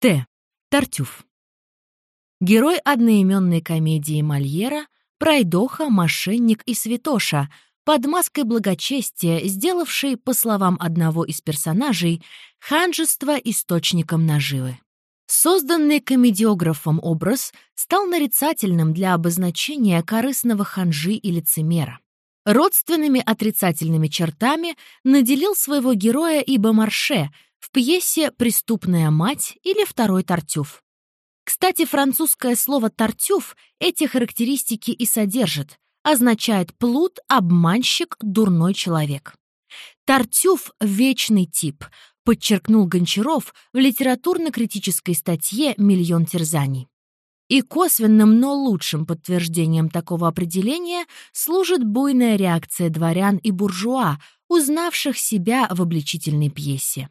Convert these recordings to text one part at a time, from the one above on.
Т. Тартюф. Герой одноименной комедии Мольера — пройдоха, мошенник и святоша, под маской благочестия, сделавший, по словам одного из персонажей, ханжество источником наживы. Созданный комедиографом образ стал нарицательным для обозначения корыстного ханжи и лицемера. Родственными отрицательными чертами наделил своего героя и Бомарше — в пьесе «Преступная мать» или «Второй Тартюф». Кстати, французское слово «тартюф» эти характеристики и содержит, означает плут, обманщик, дурной человек. Тартюф — вечный тип, подчеркнул Гончаров в литературно-критической статье «Миллион терзаний». И косвенным, но лучшим подтверждением такого определения служит буйная реакция дворян и буржуа, узнавших себя в обличительной пьесе.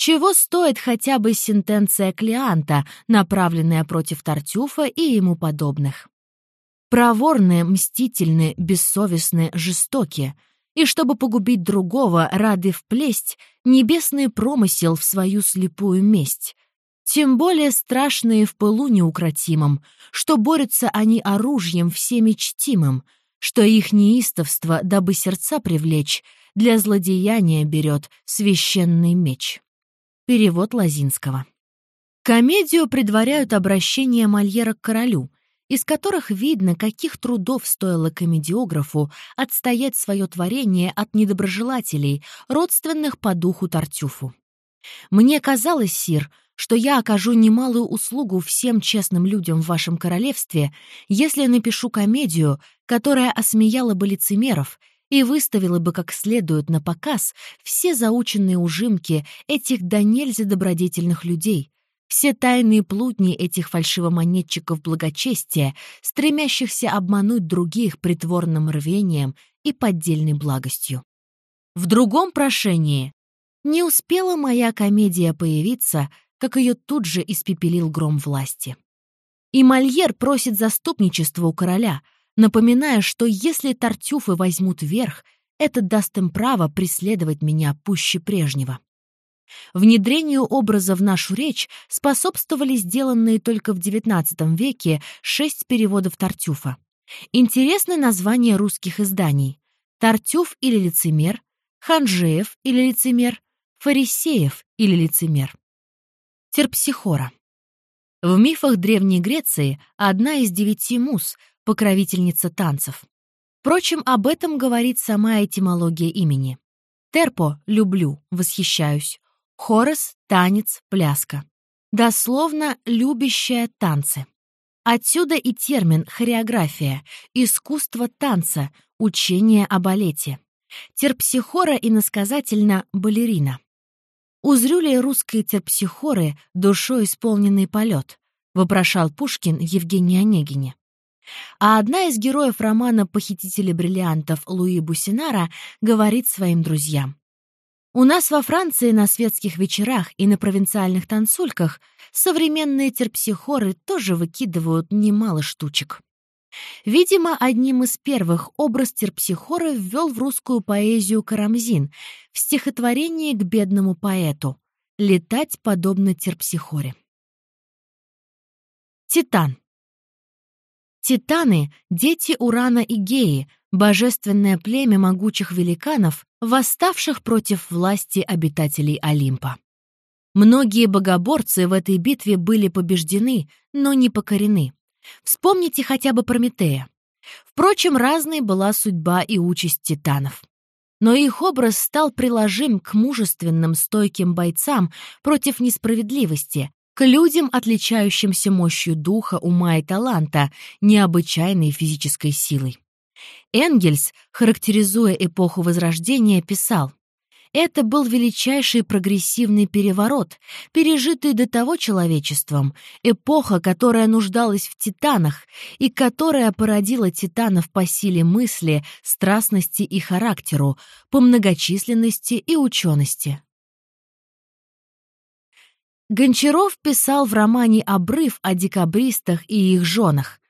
Чего стоит хотя бы сентенция Клеанта, направленная против Тартюфа и ему подобных? Проворные, мстительные, бессовестные, жестокие. И чтобы погубить другого, рады вплесть небесный промысел в свою слепую месть. Тем более страшные в пылу неукротимом, что борются они оружием всеми чтимым, что их неистовство, дабы сердца привлечь, для злодеяния берет священный меч. Перевод Лазинского. Комедию предваряют обращения Мольера к королю, из которых видно, каких трудов стоило комедиографу отстоять свое творение от недоброжелателей, родственных по духу Тартюфу. «Мне казалось, сир, что я окажу немалую услугу всем честным людям в вашем королевстве, если напишу комедию, которая осмеяла бы лицемеров и выставила бы как следует на показ все заученные ужимки этих до нельзя добродетельных людей, все тайные плутни этих фальшивомонетчиков благочестия, стремящихся обмануть других притворным рвением и поддельной благостью. В другом прошении не успела моя комедия появиться, как ее тут же испепелил гром власти. И Мольер просит заступничества у короля — напоминая, что если тартюфы возьмут верх, это даст им право преследовать меня пуще прежнего. Внедрению образа в нашу речь способствовали сделанные только в XIX веке шесть переводов Тартюфа. Интересны названия русских изданий. Тартюф или лицемер, Ханжеев или лицемер, Фарисеев или лицемер. Терпсихора. В мифах Древней Греции одна из девяти муз, покровительница танцев. Впрочем, об этом говорит сама этимология имени. Терпо — люблю, восхищаюсь. Хорос — танец, пляска. Дословно «любящая танцы». Отсюда и термин «хореография», искусство танца, учение о балете. Терпсихора иносказательно «балерина». «Узрю ли русские терпсихоры душой исполненный полет?» — вопрошал Пушкин в Евгении Онегине. А одна из героев романа «Похитители бриллиантов» Луи Бусинара говорит своим друзьям. «У нас во Франции на светских вечерах и на провинциальных танцульках современные терпсихоры тоже выкидывают немало штучек». Видимо, одним из первых образ терпсихора ввел в русскую поэзию Карамзин в стихотворении к бедному поэту «Летать подобно терпсихоре». Титан. Титаны — дети Урана и Геи, божественное племя могучих великанов, восставших против власти обитателей Олимпа. Многие богоборцы в этой битве были побеждены, но не покорены. Вспомните хотя бы Прометея. Впрочем, разной была судьба и участь титанов. Но их образ стал приложим к мужественным, стойким бойцам против несправедливости, к людям, отличающимся мощью духа, ума и таланта, необычайной физической силой. Энгельс, характеризуя эпоху Возрождения, писал это был величайший прогрессивный переворот, пережитый до того человечеством, эпоха, которая нуждалась в титанах и которая породила титанов по силе мысли, страстности и характеру, по многочисленности и учености. Гончаров писал в романе «Обрыв» о декабристах и их женах.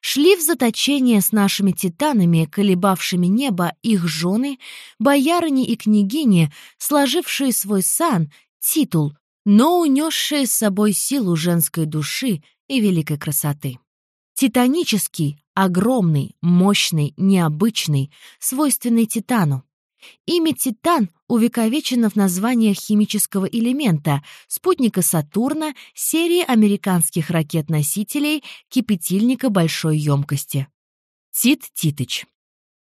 Шли в заточение с нашими титанами, колебавшими небо, их жены, боярыни и княгини, сложившие свой сан, титул, но унесшее с собой силу женской души и великой красоты. Титанический, огромный, мощный, необычный, свойственный Титану. Имя Титан увековечено в названиях химического элемента, спутника Сатурна, серии американских ракет-носителей, кипятильника большой емкости. Тит Титыч.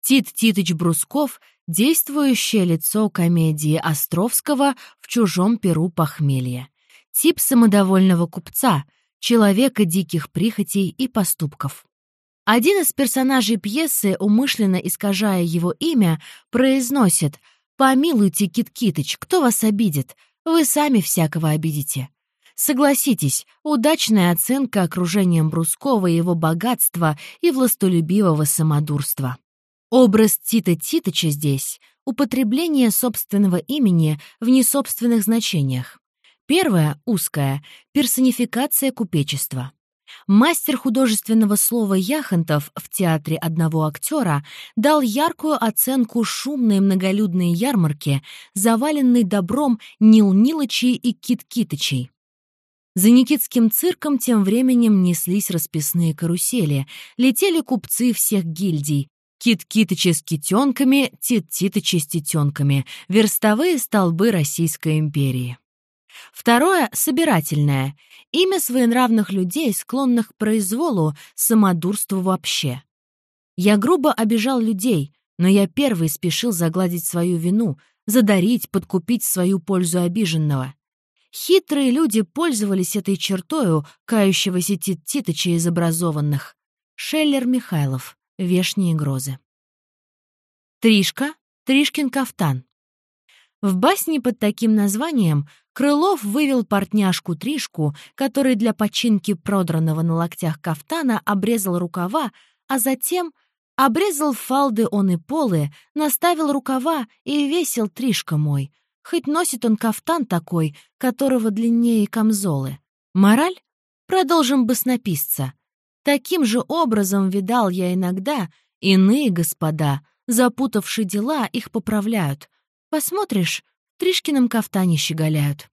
Тит Титыч Брусков — действующее лицо комедии Островского «В чужом перу похмелье». Тип самодовольного купца, человека диких прихотей и поступков. Один из персонажей пьесы, умышленно искажая его имя, произносит «Помилуйте, Кит-Китыч, кто вас обидит? Вы сами всякого обидите». Согласитесь, удачная оценка окружением Брускова его богатства и властолюбивого самодурства. Образ Тита Титыча здесь — употребление собственного имени в несобственных значениях. Первое, узкое, персонификация купечества. Мастер художественного слова Яхонтов в театре одного актера дал яркую оценку шумной многолюдной ярмарке, заваленной добром Нил-Нилычей и Кит-Китычей. За Никитским цирком тем временем неслись расписные карусели, летели купцы всех гильдий, Кит-Китычи с китенками, Тит-Титычи с тетенками, верстовые столбы Российской империи. Второе — собирательное. Имя своенравных людей, склонных к произволу, самодурству вообще. Я грубо обижал людей, но я первый спешил загладить свою вину, задарить, подкупить свою пользу обиженного. Хитрые люди пользовались этой чертою кающегося Тит-Титыча из образованных. Шеллер Михайлов. Вешние грозы. Тришка. Тришкин кафтан. В басне под таким названием Крылов вывел портняшку Тришку, который для починки продранного на локтях кафтана обрезал рукава, а затем обрезал фалды он и полы, наставил рукава и весил Тришка мой. Хоть носит он кафтан такой, которого длиннее камзолы. Мораль? Продолжим баснописца. Таким же образом видал я иногда, иные господа, запутавшие дела, их поправляют. Посмотришь, в Тришкином кафтане щеголяют.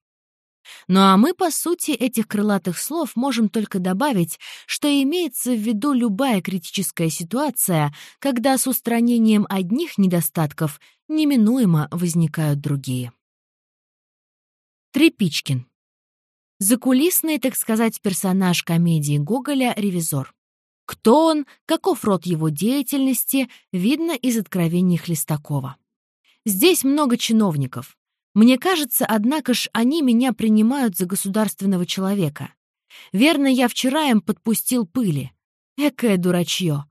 Ну а мы, по сути, этих крылатых слов можем только добавить, что имеется в виду любая критическая ситуация, когда с устранением одних недостатков неминуемо возникают другие. Трепичкин. Закулисный, так сказать, персонаж комедии Гоголя «Ревизор». Кто он, каков род его деятельности, видно из откровений Хлестакова. Здесь много чиновников. Мне кажется, однако ж, они меня принимают за государственного человека. Верно, я вчера им подпустил пыли. Экое дурачье.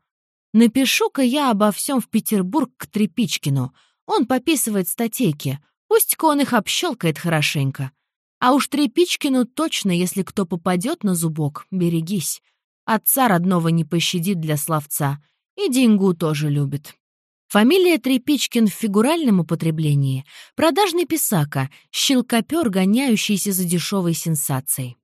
Напишу-ка я обо всем в Петербург к Трепичкину. Он пописывает статейки. Пусть-ка он их общелкает хорошенько. А уж Трепичкину точно, если кто попадет на зубок, берегись. Отца родного не пощадит для словца. И деньгу тоже любит. Фамилия Трепичкин в фигуральном употреблении — продажный писака, щелкопер, гоняющийся за дешевой сенсацией.